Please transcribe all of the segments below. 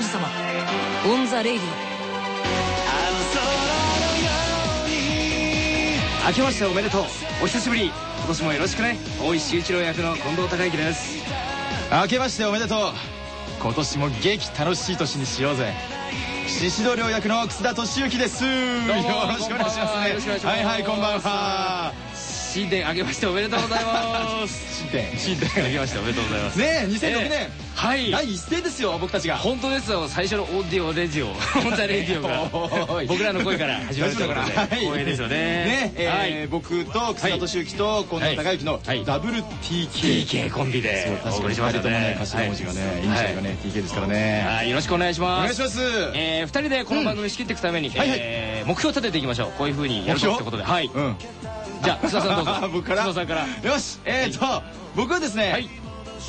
王子様。 on the radio。明けましておめでとう。お久しぶり。今年もよろしくね。大石秀一郎役の近藤孝行です。明けましておめでとう。今年も激楽しい年にしようぜ。宍戸亮役の楠田敏之です。よろしくお願いしますね。は。いはいこんばんは。新年明けましておめでとうございます。新年新年明けましておめでとうございます。ねえ2006年、ええはい。第一声ですよ僕たちが。本当ですよ。最初の on the radio。on the radio が。おい。僕らの声から始まるとい うことではい。光栄ですよね。ね僕と楠田敏之と近藤孝行のはい。ダブル TK コンビでお送りしましたね。ね頭文字がねはい。イニシャルがね TK ですからね。はい。よろしくお願いしおます。願いします。えー、2人でこの番組仕切っていくために、はいはい。えー目標を立てていきましょう。こういうふうにやるぞってことで。はい。うん。じゃあ 楠田さんどうぞ。僕から？楠田さんから。よし。えーと僕はですね、はい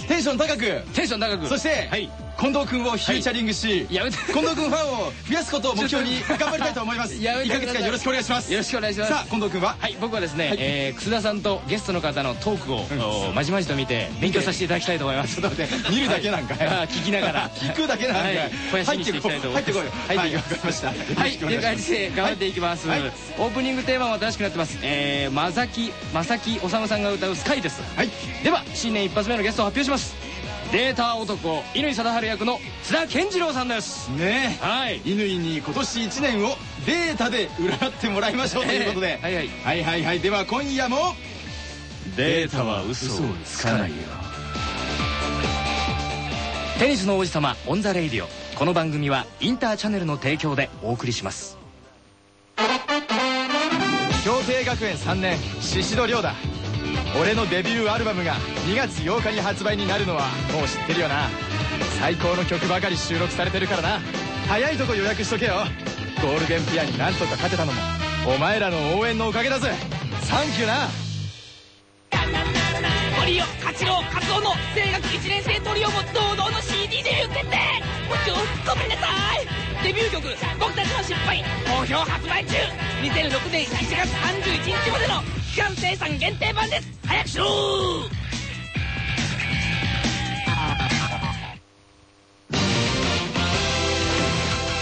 テンション高くテンション高く。そして、はい近藤君をフューチャリングし、近藤君ファンを増やすことを目標に頑張りたいと思います。やめて2ヶ月間よろしくお願いします。よろしくお願いします。さあ近藤君は？はい僕はですね、はい。えー、楠田さんとゲストの方のトークを、おまじまじと見て勉強させていただきたいと思います。ちょっと待って見るだけなんか 聞きながら。聞くだけなんかい。はい。肥やしにしていきたいと思います。入ってこい。入っていきわかりました。はい、という感じで頑張っていきます、はい。オープニングテーマも新しくなってます。えー、まさきまさきおさむさんが歌う「スカイです。はい。では新年一発目のゲストを発表しますデータ男乾貞治役の津田健次郎さんです。ねえ。はい。乾に今年1年をデータで占ってもらいましょうということで、えーはいはい。はいはいはい。では今夜もデータは嘘をつかないよ。テニスの王子様 on the radio。この番組はインターチャネルの提供でお送りします。京帝学園3年宍戸亮だ俺のデビューアルバムが2月8日に発売になるのはもう知ってるよな。最高の曲ばかり収録されてるからな。早いとこ予約しとけよ。ゴールデンピアになんとか勝てたのもお前らの応援のおかげだぜ。サンキューな。トリオ八郎カツオの声楽1年生トリオも堂々の CD デビュー決定ごちごめんなさいデビュー曲「僕たちの失敗」好評発売中2006年1月31日までの期間生産限定版です。早くしろ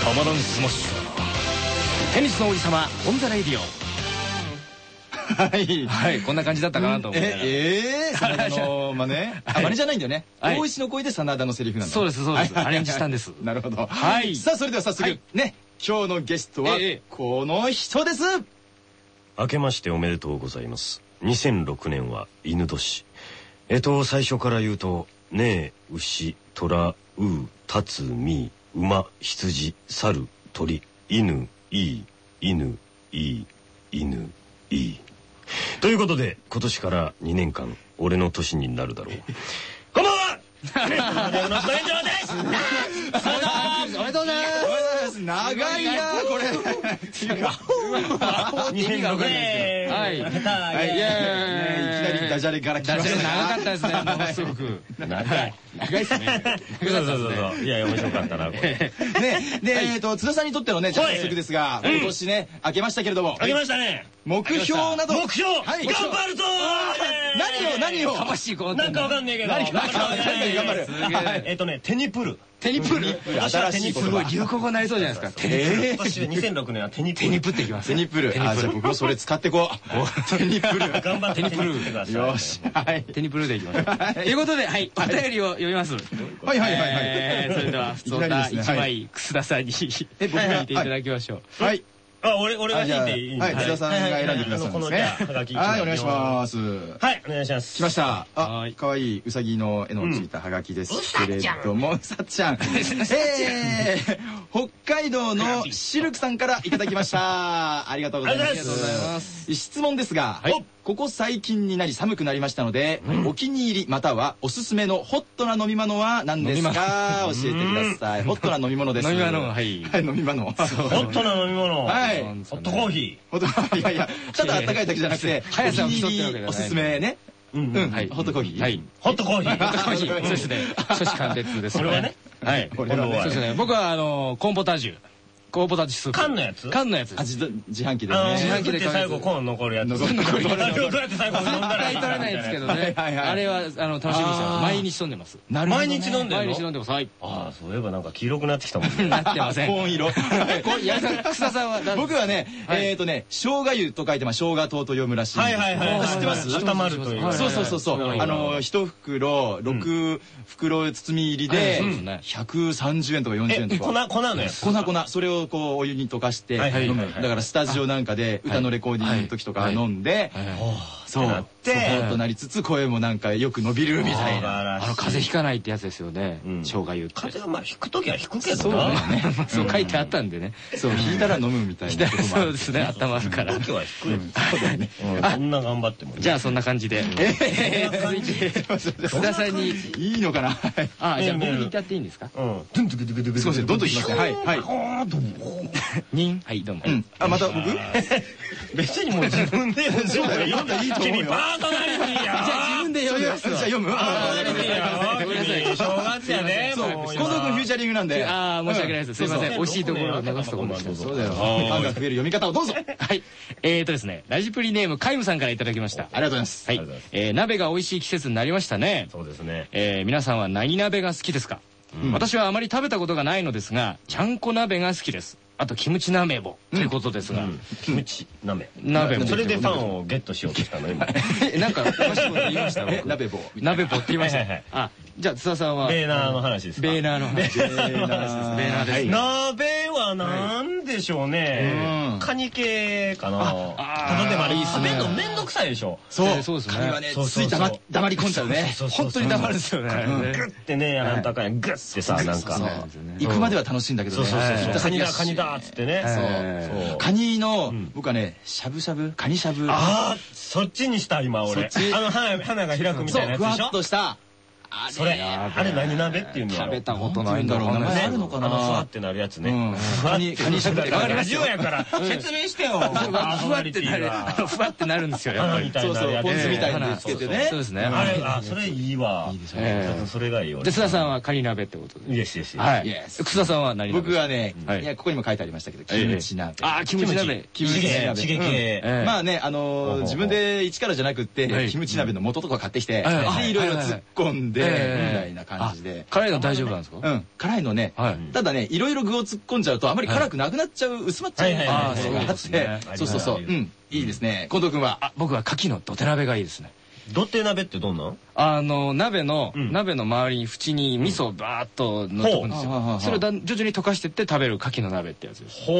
たまらんスマッシュだな。テニスの王子様 on the radio。はい。はいこんな感じだったかなと思って。ええー、真田の真似あ真似じゃないんだよね。はい。大石の声で真田のセリフなんだ。そうですそうです。はい。アレンジしたんです。なるほど。はい。さあそれでは早速、はい。ね今日のゲストはええ。この人です、明けましておめでとうございます。2006年は犬年。えっと最初から言うとねえ牛虎うたつみ馬羊猿鳥犬いい犬いい犬いい。ということで今年から2年間俺の年になるだろう。こんばんは！おめでとうございます長い。なこれってい。うか意味が分かんない。ですけどはい。はい。イエーイねい。きなりダジャレから来まダジャレした長かったですねものすごく長い。長い。ですねそうそうそうそうい。や面白かったなこれねで、えっと津田さんにとってのねじゃあ早速ですが、今年ね明けましたけれどもあげましたね目標など。目標。はい。頑張るぞ何を何を？魂こうなんかわかんねえけど。何かわかんない頑張るええ。っとねテニプル。テニプル？新しい言すごい葉流行語になりそうじゃないですか。テニプル。え今年は2006年はテニプル。テニプっていきますテニプル。あじゃあ僕もそれ使ってこう。テニプル。頑張ってテニプルよし。はい。テニプルでいきましょう。はい。ということではい。お便りを読みます。はいはいはいはい。えーそれでは普通歌いきなりですね。一枚楠田さんにえ僕が聞い。ていただきましょう。はいあ俺俺があじゃあ弾いていいはい。津田さんが選んでくださるんですね。はがき一枚はいお願いします。はいお願いします。来ました。あはい。可愛いウサギの絵のついたハガキですけれども。うさちゃん。えー北海道のシルクさんからいただきました。ありがとうございます。ありがとうございます。質問ですが、はい。ここ最近になり寒くなりましたので、お気に入りまたはおすすめのホットな飲み物は何ですか？教えてください。ホットな飲み物です。飲み物。はい。はい飲み物。ホットな飲み物。はいホットコーヒホットいやいやただ温かいだけじゃなくて お速さを競ってるわけおすすめね。ーうん。うん、はい。ホットコーヒー。はい。ホットコーヒー。ホットコーヒー。そうですね。初志貫徹ですこれはね。はい。これはね。そうですね。僕はあのコーンポタージュコーンポタージュスープ。缶のやつ？缶のやつあ自販機でね。自販機で最後コーン残るやつ。残る残るどうやって最後飲んだら絶対取れないですけどね。はいはいはいあれはあの楽しみにしてます毎日飲んでます。なるほどね毎日飲んで毎日飲んでます。はい。ああそういえばなんか黄色くなってきたもんね。なってません。コーン色。これ矢田さん草さんは何僕はねはい。えっとね生姜湯と書いてまあ生姜糖と読むらしいはいはいはい知ってます？固まるという。はい。そうそうそうそう。はい。あの一袋六袋包み入りはい。でそうですね。130円とか40円え粉とか。粉のやつ？粉粉。それをこうお湯に溶かしてはいはい飲むはい。はいだからスタジオなんかで歌のレコーディングの時とか飲んでそう。ってなってそうとなりつつ声もなんかよく伸びるみたいな。あの風邪ひかないってやつですよね。うん。生姜湯って。風邪はまあ引く時は引くけそうどなだよね。そう 書いてあったんでね。そう引いたら飲むみたいなそうですね。頭るから。時は引くよ。そうだよねそんな頑張ってもね。じゃあそんな感じで。えー続いて須田さんに。いいのかなはいあじゃあ僕に言っていいんですか？うん。ドゥンドゥクドゥクドゥクドゥクすいませんどんどんいきますねはいはいにんはいどうもうんあまた僕別にもう自分で読んでもいいパーソナリティや。じゃあ自分で読みますじゃあ読むパーソナリティや。ごめんなさい君正月やねそう。近藤君フューチャリングなんで。ああ申し訳ないです。すいません。惜しいところを流すところそうだよ。ファンが増える読み方をどうぞ。ありがとはい。えーとですねラジプリネームカイムさんからいただきました。うございます。はい。えー鍋が美味しい季節になりましたね。そうですね。えー皆さんは何鍋が好きですか、私はあまり食べたことがないのですがちゃんこ鍋が好きですあとキムチ鍋もということですが、キムチ鍋。鍋も。それでファンをゲットしようとしたの？今。えなんか詳しいこと言いました？鍋棒鍋棒って言いました、あじゃあ津田さんは？ベーナーの話ですか？ベーナーの話ベーナーです。ね。鍋はなんでしょうね。うん。カニ系かな。あただでもあれいいっすね。食べるのめんどくさいでしょ。そう。そう。ですね。カニはねつい黙黙り込んじゃうね。本当に黙るんですよね、うん。グッてねやらんとあかんやん。グッてさなんか。行くまでは楽しいんだけどそうねそうそうそう。カニだカニだっつってね。はい。そう。カニの僕はねしゃぶしゃぶ？カニしゃぶ。ああそっちにした今俺。あの花花が開くみそたいうなやつでしょ？ふわっとした。あそれあれ何鍋っていうんやろ？食べたことないいんだろう名前あるのかあのふわなってなるやつね。うん。カニカニしゃぶってわかりまますすよやから説明してよ。ふわってなる。ふわってなるんですよやっぱり。そうそうポン酢みたいにええつけてね。そうですね。あれあそれいいわ。ええそれがいいわで須田さんはカニ鍋ってことで。イエスイエスはい。楠田さんは何鍋？僕はねはい。いやここにも書いてありましたけどキえ。えムチ鍋。あーキムチ鍋。キムチ。鍋。チゲ系。ええまあねあのー自分で一からじゃなくってはい。キムチ鍋の素とか買ってきてはいでいろいろ突っ込んでみええ。たいな感じで。辛いの大丈夫なんですか？うん。辛いのねはい。ただねいろいろ具を突っ込んじゃうとあまり辛くなくなっちゃう薄まっちゃうあっあーそうです そうそうそう。うん。いいですね。近藤君は？あ僕は牡蠣の土手鍋がいいですね。土手鍋ってどんな？んあの鍋の、うん。鍋の周りに縁に味噌をバーッと塗っとくんですよ。それをだん徐々に溶かしてって食べる牡蠣の鍋ってやつです。ほ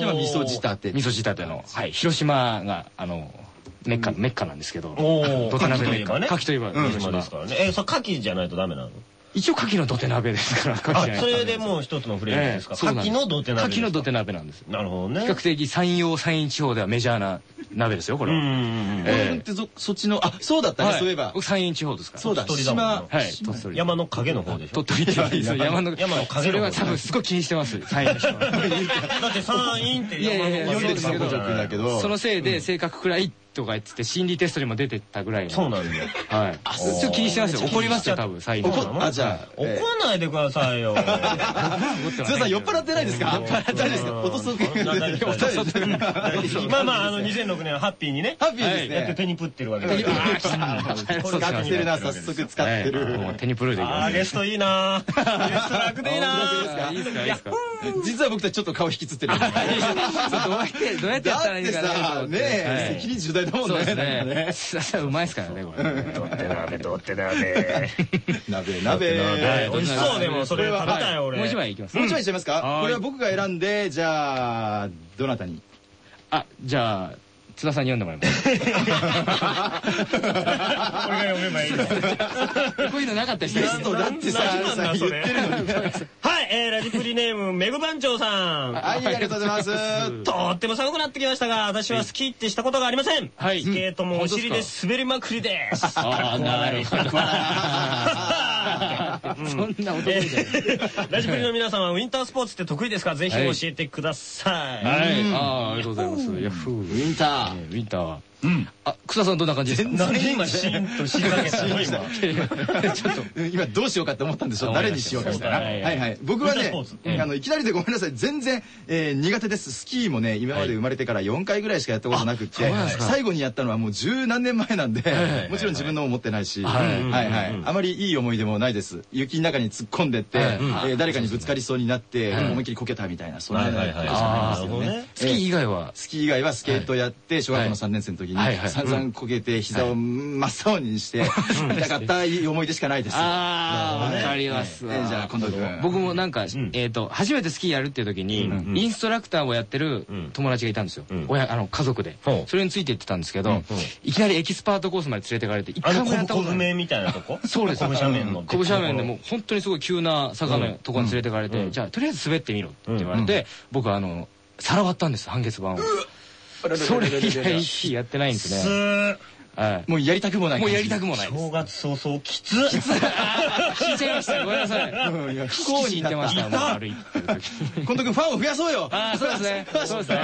でも味噌仕立て。味噌仕立ての、はい、広島があのメッカ、メッカなんですけどおー土手鍋牡蠣といえばね。牡蠣といえばうん。広島ですか。らねえそれ牡蠣じゃないとダメなの？一応牡蠣の土手鍋ですから 牡蠣あじゃないそれでもう一つのフレーズですか？牡そうなんです。蠣の土手鍋牡蠣の土手鍋鍋なんです。なるほどね。比較的山陽山陰地方ではメジャーな鍋ですよこれは、うんうんうんええ。そそっちのあそうだったねはい。そういえば。僕山陰地方ですから。そうだ鳥山の影の方でしょ？鳥取って山の山の影の方それは多分すごい気にしてます山陰の人はだって山陰って山の読んでるそうですけどそのせいで性格暗いとか言ってて心理テストにも出てったぐらいの。そうなんだ。よはい。ちょっと気にしてますよ。怒りますよ多分最後あじゃあ怒んないでくださいよ。津田さん酔っ払ってないですか？大丈夫ですか落とす大丈夫です大丈夫ですまあまああの2006年はハッピーにね。ハッピーですね。やって手にプってるわけで使ってる。な早速使ってるもう手にプルーでいきあますー。ゲストいいなゲスト楽でいいないいですかいいですか実は僕たちちょっと顔引きつってるど うやってどうやってやったらいいかなと思って。だってさね責任重大だもんね。そうですねうまいですからねこれ。どって 鍋どって鍋鍋鍋はい美味しそうでもそれ食べたよ俺。もう一枚いきます。もう一枚いっちゃいますか？はいこれは僕が選んでじゃあどなたに？あじゃあ津田さんに読んでもらいます。俺が読めばいいの。こういうのなかったりして。ゲストだってさ言ってるはい、えー、ラジプリネームメグ番長さんはいありがとうございますとっても寒くなってきましたが私はスキーってしたことがありません、はいスケートもお尻で滑りまくりですああなるほど そんな男みたいな。ラジプリの皆さんはウィンタースポーツって得意ですか？ぜひ教えてください、はい。ああありがとうございます。ヤッフーウィンター。ウィンターはあ草さんどんな感じですか？なんで今シーンとしかけたの？今？ちょっとうん今どうしようかって思ったんでしょあ誰にしようかみたいな。はいはい。僕はねあのいきなりでごめんなさい。全然えー苦手です。スキーもね今まで生まれてから4回ぐらいしかやったことなくって最後にやったのはもう十何年前なんではいもちろん自分のも持ってないしははい。いはい。あまりいい思い出もないです。雪の中に突っ込んでってはい。えー誰かにぶつかりそうになって思いっきりこけたみたいなそんなはいはいはい。ことしかないですなるほどね。スキー以外は。スキー以外はスケートやって小学校の3年生の時にはいはい。散々こけて膝を真っ青にして痛かったいい思い出しかないです。ああわかりますじゃあ今度君僕もなんかえっと初めてスキーやるっていう時にインストラクターをやってる友達がいたんですよ。ん。親あの家族で。それについて行ってたんですけどうんいきなりエキスパートコースまで連れてかれて一回もやった小ことない。舟みたいなとこ？そうです。小斜面の小斜面で。もう本当にすごい急な坂のところに連れてかれて、じゃあとりあえず滑ってみろって言われて、僕はあのさらわったんです半月板をそれ以来やってないんですつね、ー。はい、もうやりたくもない。もうやりたくもない。正月早々きつ聞い。ちゃい。ましたごめんなさい。うんい。や不幸に言ってましたもう歩い君ファンを増やそうよ。ああそうですね。そうですね。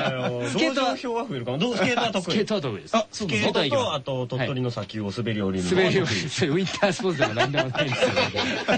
スケートは票は増えるかも。どうスケートは得意？スケートは得意です。あスケートとあと鳥取の砂丘を滑り降りる。滑り降りそれウィンタースポーツでも何でもないんですよ。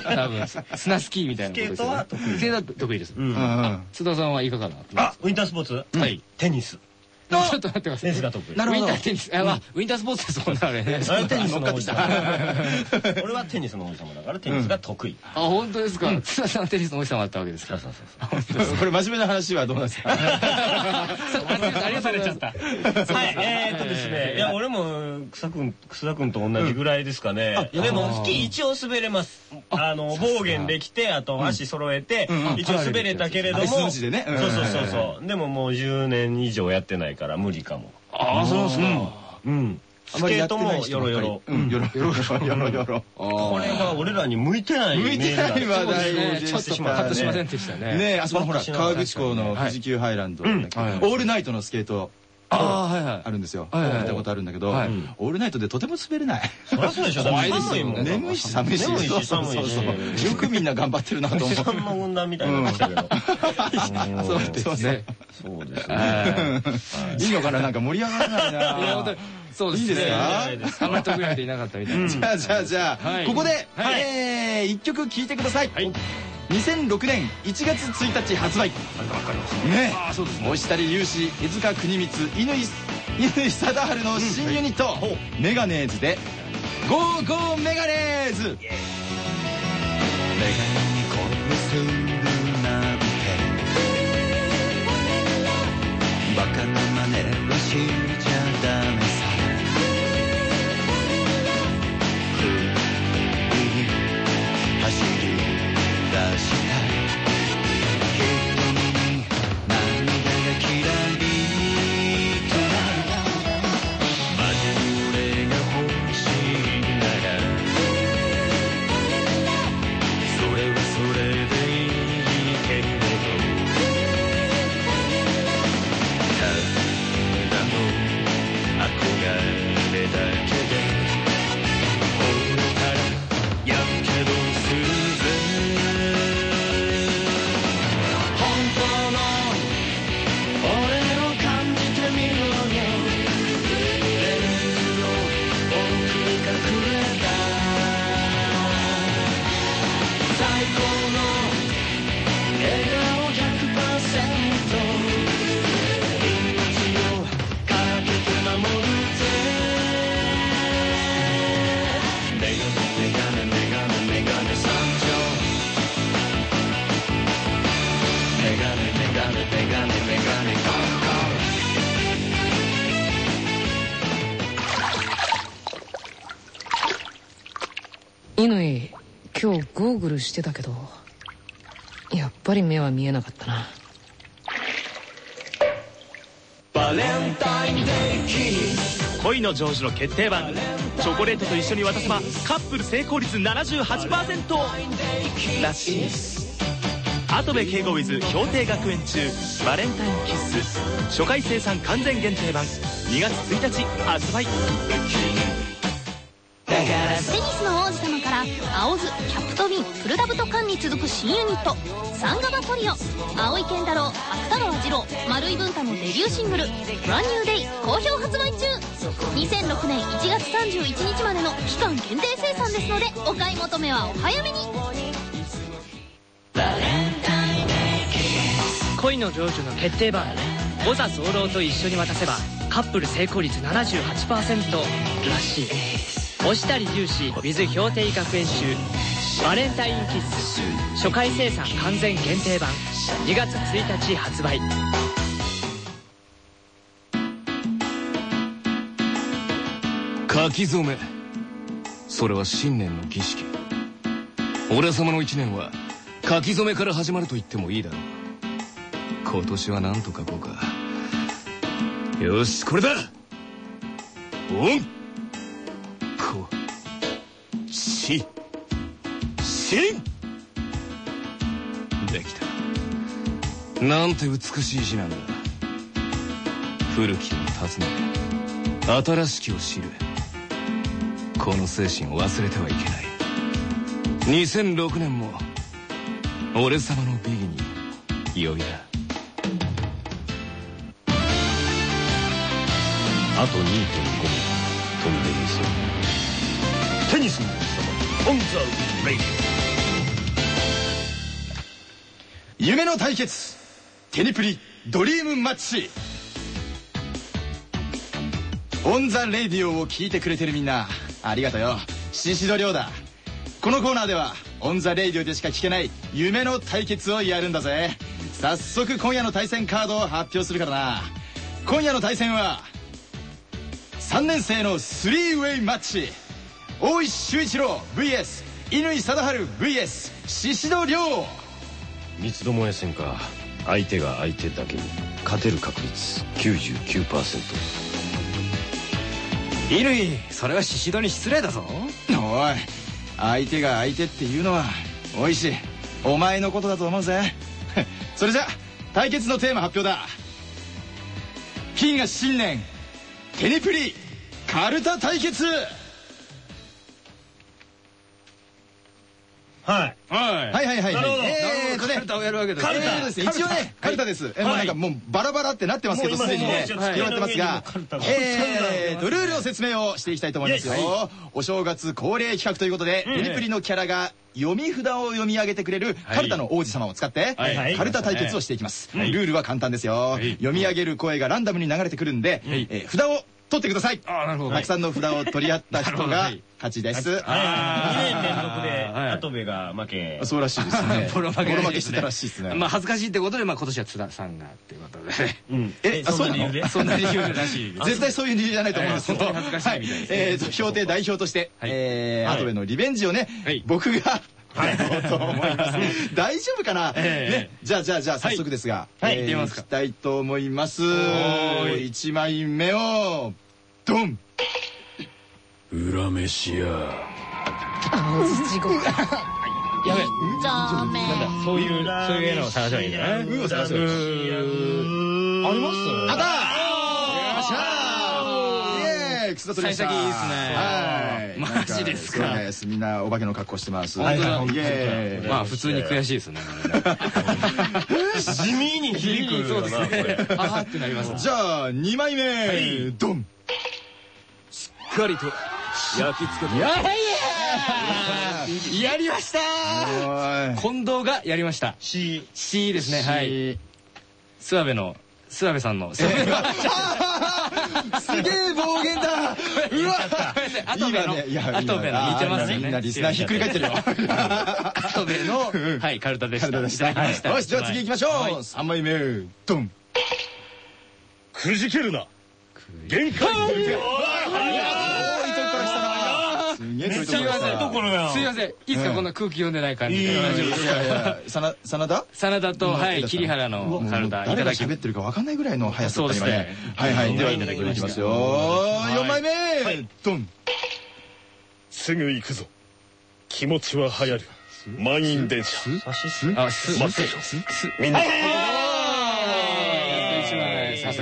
多分砂スキーみたいなことですよね。スケートは得意スケートは得意です。うん。うん。うん津田さんはいかがなあウィンタースポーツ？はい。テニスちょっと待ってください。テニスが得意。なるほど。ウィンターテニスあまあウィンタースポーツですもんねあれ。ねテニスの乗っかってきた俺はテニスの王子様だからテニスが得意。あ本当ですか。津田さんはテニスのおじさんだったわけですか。そうそうそうこれ真面目な話はどうなんですか。ありがとうございますはい、えーっとですね、い。や、俺も、草くん、草くんと同じぐらいですかね。でも、スキー一応滑れます。あの、暴言できて、あと足揃えて、一応滑れたけれども。そうそうそうそう。でももう10年以上やってないから無理かも。ああそうですか。うん。スケートもよろよろ。うん。よろよろよろよろ。これが俺らに向いてない向いてない話題ねでちょっとパッとしませんでしたね。ねえあそこのほらパッとしながら川口湖の富士急ハイランドオはい。ールナイトのスケートああはいはいあるんですよ。はいはい見たことあるんだけど、はいオールナイトでとても滑れない。そりゃそうでしょ。怖いですよね寒いもん眠いし寒いし。眠いしそうそうそうよくみんな頑張ってるなと思う。さんの軍団みたいな感じだけど。そうですね。そうですね。はいいいのかななんか盛り上がらないなに。そうですねいいですか？あんまり得意な人いなかったみたいな じゃあじゃあじゃあ、はいここで、はいえー、一曲聴いてください。2006年1月1日発売。ね。ああそうですね押したり有志江塚国光乾乾貞治の新ユニット、メガネーズで「ゴーゴーメガネーズ」バしてたけどやっぱり目は見えなかったな。恋の成就の決定版。チョコレートと一緒に渡せばカップル成功率78%らしいです。跡部敬吾 with 氷定学園中。バレンタインキッス。初回生産完全限定版。2月1日発売。テニスの王子様から青ズキャプとビンフルダブとカンに続く新ユニットサンガバトリオ。青井健太郎芥川二郎丸井文太のデビューシングル「ランニューデイ好評発売中。2006年1月31日までの期間限定生産ですのでお買い求めはお早めに。恋の成就の決定版。小座候と一緒に渡せばカップル成功率78%らしい押したり重視 with 氷定学園中バレンタインキッス初回生産完全限定版2月1日発売。書き初め。それは新年の儀式。俺様の一年は書き初めから始まると言ってもいいだろう。今年は何と書こうか。よしこれだ。オン！ししん。できた。なんて美しい字なんだ。古きを訪ね新しきを知る。この精神を忘れてはいけない。2006年も俺様の美技に酔いな。あと2.5ミリ飛んでみせる。 on the radio夢の対決。テニプリドリームマッチ。 on the radio を聞いてくれてるみんなありがとうよ。シシド亮だ。このコーナーではオン・ザ・レディオでしか聞けない夢の対決をやるんだぜ。早速今夜の対戦カードを発表するからな。今夜の対戦は3年生のスリーウェイマッチ。大石修一郎 VS 乾貞治 VS 宍戸亮。三つどもえ戦か。相手が相手だけに勝てる確率99%乾それは宍戸に失礼だぞ。おい相手が相手っていうのはおいしお前のことだと思うぜ。それじゃ対決のテーマ発表だ。金が新年テニプリカルタ対決はい。はい。はいはいえーとね。カルタをやるわけですえーとですね。一応ねカルタです。えもうなんかもうバラバラってなってますけどすでにね。もう決まってますが。カルタがえーとルールの説明をしていきたいと思いますよ。はお正月恒例企画ということでテニプリのキャラが読み札を読み上げてくれるカルタの王子様を使ってはい。カルタ対決をしていきます。ルはい。ールは簡単ですよ。い。読み上げる声がランダムに流れてくるんで札を取ってください。ああなるほど。たくさんの札を取り合った人が勝ちです。2年連続ではい。跡部が負け。そうらしいですね。ボロ負けボロ負けしてたらしいですね。まあ恥ずかしいってことでまあ今年は津田さんがっていうことで。う んえあそうなの？そんな理由らしいです。絶対そういう理由じゃないと思うんです。けど、ええ本当に恥ずかしいみたいですね。はい。え評定代表として、はい。えアトベのリベンジをね、はい。僕がやろうと思い。ます。大丈夫かな、ええ。ね、じゃあじゃあじゃあ早速ですが、はい。えー行ってみますか。いきたいと思います。ーい。1枚目を、ドン。裏飯屋。地獄。やべダメそういうそういう絵の探せばいいんじゃないうー探せばいいあります？あったエーイ楠田取りました。幸先いいっすね。はい。マジですか。みんなお化けの格好してます。まあ普通に悔しいですね。地味に響くそうですね。あーってなりますじゃあ2枚目、ドン。しっかりと焼き付けて。やりました近藤がやりました。C C ですね。はい。諏訪部の諏訪部さんの すげえ暴言だ。うわ。後部の。後部の。似てますよねみんなリスナーひっくり返ってるよ。後部の。はいカルタでした。体でした。よしじゃあ次行きましょう、はい。3枚目ドン。くじけるな。限界なすいませんとこすいません。いいですかこんな空気読んでない感じで。真田真田とはい桐原のカルタい誰がただき喋ってるか分かんないぐらいの速さね今ね。はいはい。ではいただきますよ。4枚目。ドン。すぐ行くぞ。気持ちは流行る。満員電車。あす待ってろみんな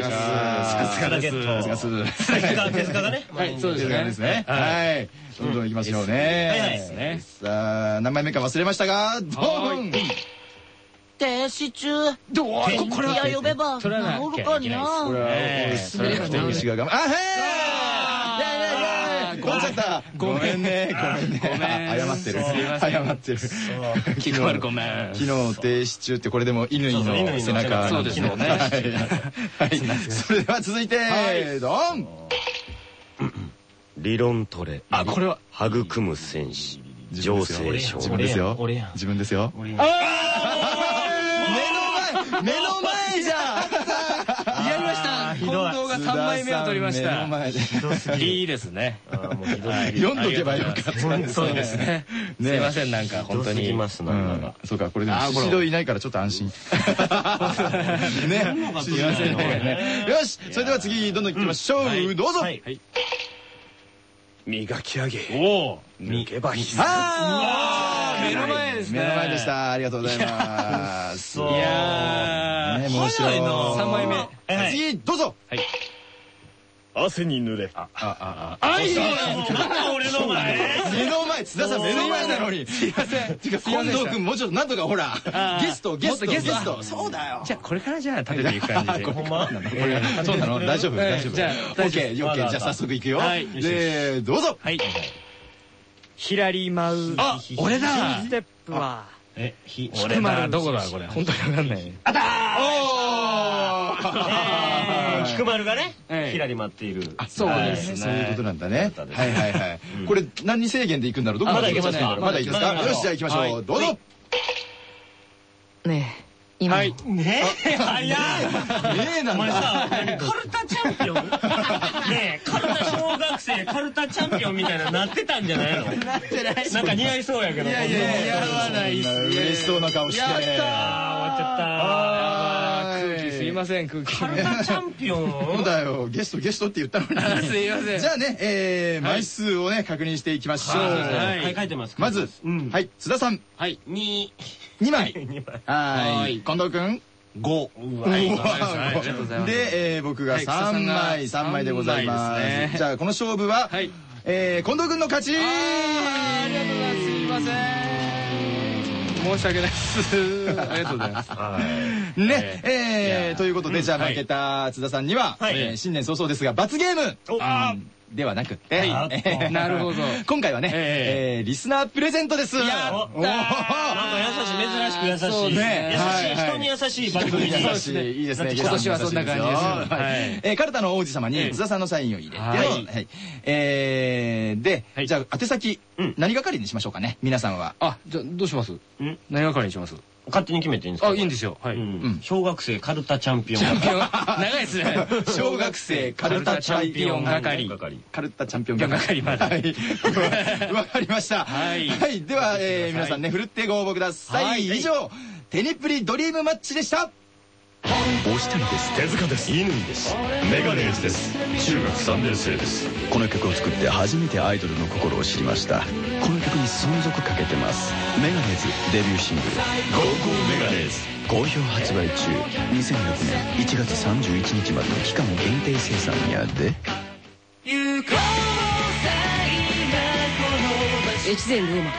すさすがです。さすがです。手塚手塚がねはいそうですね。ですねはい。どんどんい。きましょうねはい。はい。ねさあ何枚目か忘れましたがドン。停止中。どう？これいや呼べば治るかになこれはえ。え手口が我慢あへーいやいやいや飛んじゃったごめん。ねごめんね。ごめん謝ってる。謝ってる。昨キクマルごめん。昨日停止中ってこれでも乾そうそう乾のの背中そうですよね。はい。はい。それでは続いてドン。理論トレ。あこれは。育む戦士。情勢自少分ですよ。俺やん。自分ですよ。俺やん目の前じゃんやりました近藤が3枚目を取りまし目のた前で。いいですね読んどけばよかった。そうですね。すいませんなんか本当に。そうかこれでも宍戸いないからちょっと安心。ね。すいませんね。よしそれでは次どんどんいってみましょう。どうぞ。はい。磨き上げ。おお抜けば必須あ目の前ですね目の前でした。ありがとうございます。いやね面白い。3枚目。はい。次どうぞ汗に濡れ。あああいいなんだ俺の前。目の前津田さん目の前なのに。すいません。てか近藤君もうちょっとなんとかほらあー。ゲストゲスト。ゲストゲスト。そうだよ。じゃあこれからじゃあ食べていく感じで。ほんま。そうなの。大丈夫大丈夫。じゃあオッケーオッケーじゃあ早速いくよ。はいでどうぞ。はい。ヒラリーマウあ俺だ。ステップは。えひ俺だ。どこだこれ。本当に分かんない。おー菊丸がねはいひらり待っている。そうですね。そういうことなんだね。はいはいはい。これ何制限で行くんだろう？どこまで行けますか？まだ行きますか？よしじゃあ行きましょう。どうぞ。ねえ今の、はい。ねえ早い。ねえなんだ。お前さカルタチャンピオン？ねえカルタ小学生カルタチャンピオンみたいななってたんじゃないの？なってない。なんか似合いそうやけど。いやいや似合わないっす嬉しそうな顔して。やったー。終わっちゃ空気すいません空気。カルタチャンピオン。そうだよ。ゲストゲストって言ったのに。すいません。じゃあね、えー枚数をね確認していきましょう。はい。はい。書いてますまずうん。はい津田さん。はいに2枚。二枚。は。はい。い近藤君。五。はいうわありがとうございます。で、えー僕がはい津田さ3んが枚3枚でございます。じゃあこの勝負ははい。えー近藤君の勝ち。ありがとうございます。すいません申し訳ないです。ありがとうございます。ね、えー、ということで、じゃあはい負けた津田さんには、新年早々ですが、罰ゲーム。うんではなくって、なるほど。今回はね、ええ。ーリスナープレゼントです。やおったなんか優しい珍しく優しい。優しい人に優しい番組に優そうしい、いいですね。今年はそんな感じですはい。はい。えーカルタの王子様ええ。に津田さんのサインを入れて、はい。はい。えーで、はい。じゃあ宛先、何係にしましょうかね、皆さんは。あじゃあどうします？ん？何係にします？勝手に決めていいんですか？あいいんですよ。はい。うん。小学生カルタチャンピオン。長いですね。小学生カルタチャンピオン係。カルタチャンピオン係。まではい。わかりました。はい。では、えー皆さんね、ふるってご応募ください。はい。以上、テニプリドリームマッチでした。おしたりです。手塚です。乾です。メガネーズです。中学3年生です。この曲を作って初めてアイドルの心を知りました。この曲に存続かけてます。メガネーズデビューシングル。ゴーゴーメガネーズ。好評発売中。2006年1月31日までの期間限定生産やで越前ローマ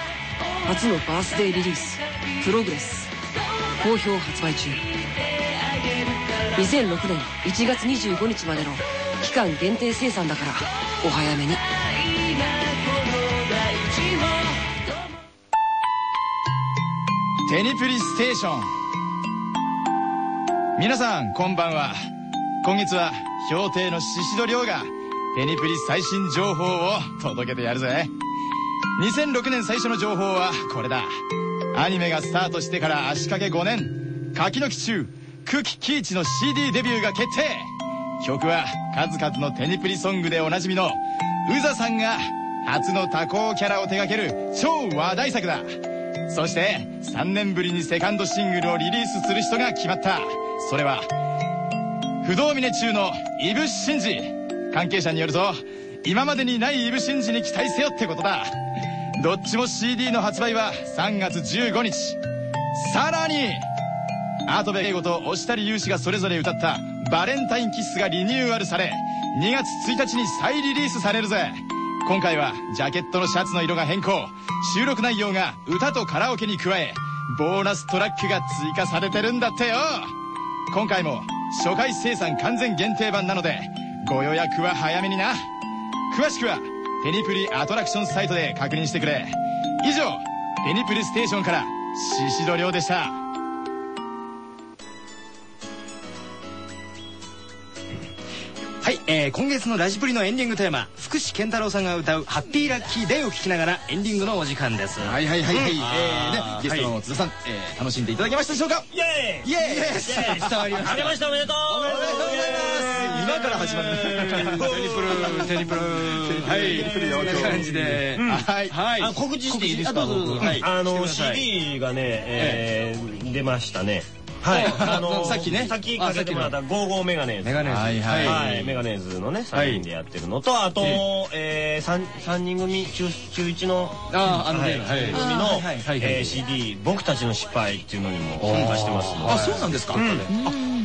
初のバースデーリリース「プログレス」好評発売中2006年1月25日までの期間限定生産だからお早めにテニプリステーション。皆さん、こんばんは。今月は、氷帝のシシド亮が、テニプリ最新情報を届けてやるぜ。2006年最初の情報はこれだ。アニメがスタートしてから足掛け5年、柿の木中、久喜喜一の CD デビューが決定。曲は数々のテニプリソングでおなじみの、宇佐さんが初の多幸キャラを手掛ける超話題作だ。そして3年ぶりにセカンドシングルをリリースする人が決まった。それは不動峰中のイブシンジ関係者によると今までにないイブシンジに期待せよってことだどっちも CD の発売は3月15日。さらにアートベイゴと押谷雄志がそれぞれ歌ったバレンタインキッスがリニューアルされ2月1日に再リリースされるぜ。今回はジャケットのシャツの色が変更。収録内容が歌とカラオケに加えボーナストラックが追加されてるんだってよ。今回も初回生産完全限定版なのでご予約は早めにな。詳しくはテニプリアトラクションサイトで確認してくれ。以上テニプリステーションから宍戸亮でした。はい、えー、今月のラジプリのエンディングテーマ福士健太郎さんが歌う「ハッピーラッキーデー」を聴きながらエンディングのお時間です。はいはいはいはい、うんえーねゲストの津田さん、えー楽しんでいただけましたでしょうか？イエーイ！イエーイ！イエーイ！伝わりました。あげましたおめでとう！おめでとうございます。今から始まる。テニプル テニプル。はい。テニプルよこんな感じで、はい。はい。あ告知していいですか？あの CD がねえー出ましたねはい。あのさっきね。さっきかけてもらった「ゴーゴーメガネーズ」メガネーズ。はいはい。はい、メガネーズのね3人でやってるのとあと、えー、3, 三人組中中1のあーあのはいね。はい組のはい。はい。はい。えー CD「僕たちの失敗」っていうのにも参加してますあそうなんですか、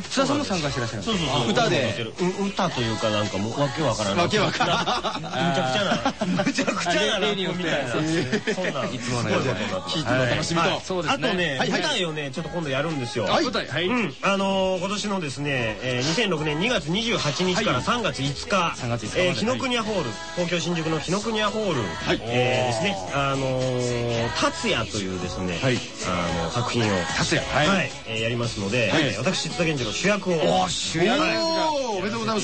津田さんも参加してらっしゃるそうそうそう。歌で。う歌というかなんかもうわけわからないわけわからん。むちゃくちゃな。むちゃくちゃなラップみたいな。そんないつものように聞いての楽しみと、はい。そうですね。あとね、はいはい舞台をねちょっと今度やるんですよ。はい。舞台はい。うん、あのー今年のですね、えー、2006年2月28日から3月5日、3月5日までえー紀ノ国屋ホール。東京新宿の紀ノ国屋ホール、えーですね。あのー達也というですね、あの作品を。達也。はい、やりますので、私津田健次郎主役を。主役はいおめでとうござい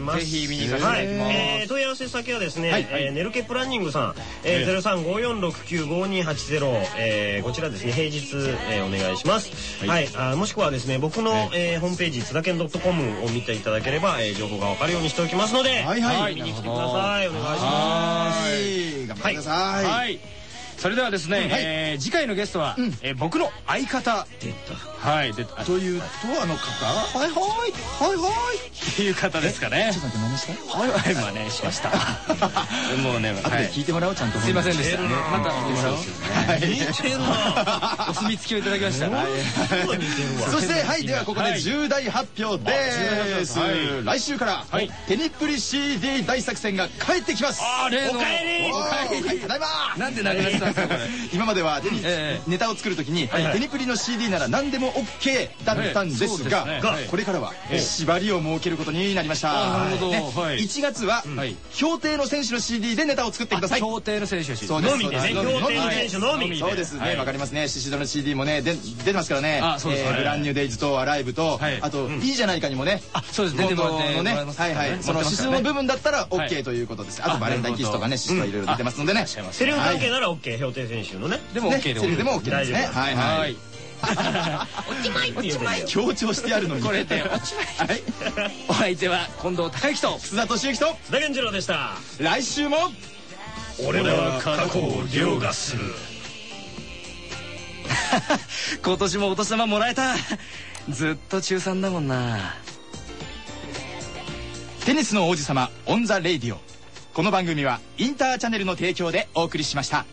ます。ぜひ見に行かせていたはい、だきます。えー問い合わせ先はですね、えーネルケプランニングさん、えー、0354695280、え。ー、こちらですね平日、えーお願いします、はい。あーもしくはですね僕の、えーホームページ津田健 .com を見ていただければ、えー情報がわかるようにしておきますので、はいはい。見に来てください。お願いします。はい。頑張ってください、はい。それではですね、はい。えー次回のゲストは、えー僕の相方はいであというとあの方。はいはい。はいはい。っていう方ですかね。ちょっと待って何したはいはい真似しました。もうね後で聞いてもらおうちゃんと。すいませんでした。また見てもらおう。似てるな。お墨付きをいただきました。そしてはいではここで重大発表です、はい。来週から、はい。テニプリ CD 大作戦が帰ってきます。あー例の。おかえり。ただいま。なんでなくなってたんですかこれ。今まではネタを作るときに、はい。テニプリの CD なら何でも OK だったんですが、はい。ね。これからは縛りを設けることになりました、ね。はい。1月は、はい。評定の選手の CD でネタを作ってください。協定の選手を知るそうです。のみでね。の選手のみ。そうです。ね、わ、はい。かりますね。シシドの CD もね、で出てますからね。ブランニューデイズとアライブと、はい。あと、いいじゃないかにもね。あそうです。出てもね、はいはい。そのシシドの部分だったらは OK いということです。あとあバレンタインキスとかね、シシドはいろいろ出てますのでね。セリフ関係なら OK 評定選手のねでもね OK でも OK です。ね。大丈夫はいははいい。って言うてるよ強調してあるのに。これで落ちないはい。お相手は近藤孝之と須田敏之と、津田健次郎でした来週も、俺は過去を凌駕する 今年もお年玉もらえたずっと中3だもんなテニスの王子様、オンザレイディオ。この番組はインターチャネルの提供でお送りしました。